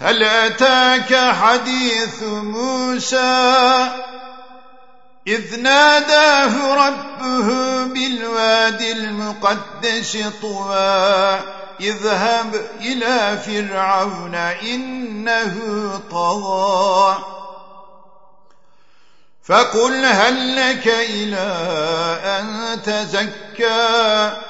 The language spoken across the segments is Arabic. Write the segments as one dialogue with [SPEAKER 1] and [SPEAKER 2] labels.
[SPEAKER 1] هل أتاك حديث موسى إذ ناداه ربه بالواد المقدس طوى اذهب إلى فرعون إنه طغى. فقل هل لك إلى أن تزكى؟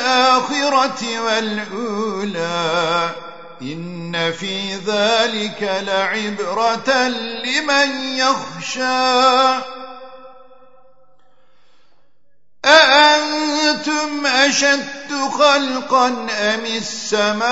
[SPEAKER 1] والأولى. إن في ذلك لعبرة لمن يخشى. أأنتم أشد خلقا أم السماء؟